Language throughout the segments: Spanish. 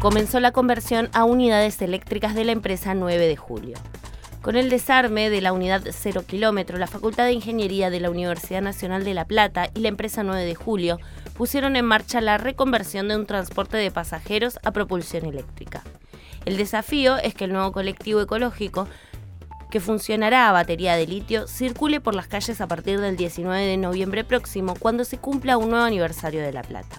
Comenzó la conversión a unidades eléctricas de la empresa 9 de julio. Con el desarme de la unidad 0 kilómetro, la Facultad de Ingeniería de la Universidad Nacional de La Plata y la empresa 9 de julio pusieron en marcha la reconversión de un transporte de pasajeros a propulsión eléctrica. El desafío es que el nuevo colectivo ecológico que funcionará a batería de litio, circule por las calles a partir del 19 de noviembre próximo, cuando se cumpla un nuevo aniversario de La Plata.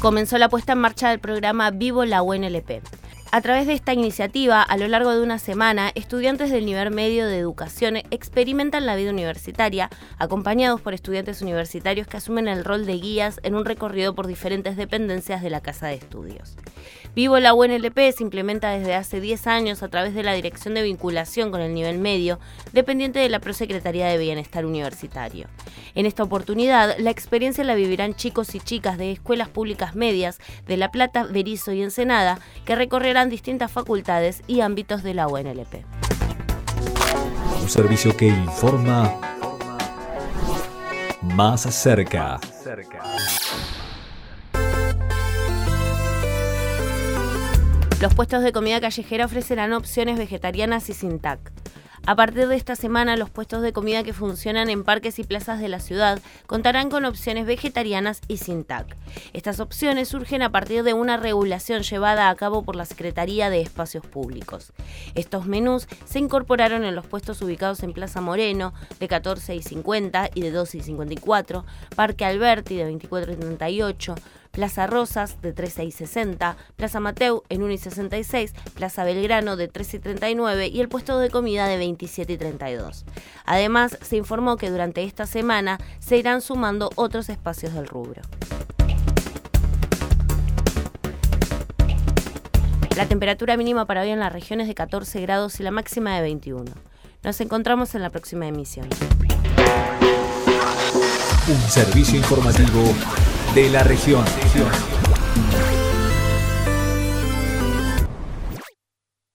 Comenzó la puesta en marcha del programa Vivo la UNLP. A través de esta iniciativa, a lo largo de una semana, estudiantes del nivel medio de educación experimentan la vida universitaria, acompañados por estudiantes universitarios que asumen el rol de guías en un recorrido por diferentes dependencias de la Casa de Estudios. Vivo la UNLP se implementa desde hace 10 años a través de la Dirección de Vinculación con el Nivel Medio, dependiente de la Prosecretaría de Bienestar Universitario. En esta oportunidad, la experiencia la vivirán chicos y chicas de escuelas públicas medias de La Plata, Berizo y Ensenada, que recorrerán distintas facultades y ámbitos de la UNLP. Un servicio que informa más cerca. Los puestos de comida callejera ofrecerán opciones vegetarianas y sin TAC. A partir de esta semana, los puestos de comida que funcionan en parques y plazas de la ciudad contarán con opciones vegetarianas y sin TAC. Estas opciones surgen a partir de una regulación llevada a cabo por la Secretaría de Espacios Públicos. Estos menús se incorporaron en los puestos ubicados en Plaza Moreno de 14 y 50 y de 12 y 54, Parque Alberti de 24 y 38, Plaza Rosas de 13 y 60, Plaza Mateu en 1 y 66, Plaza Belgrano de 13 y 39 y el puesto de comida de 27 y 32. Además, se informó que durante esta semana se irán sumando otros espacios del rubro. La temperatura mínima para hoy en la región es de 14 grados y la máxima de 21. Nos encontramos en la próxima emisión. Un servicio informativo de la región.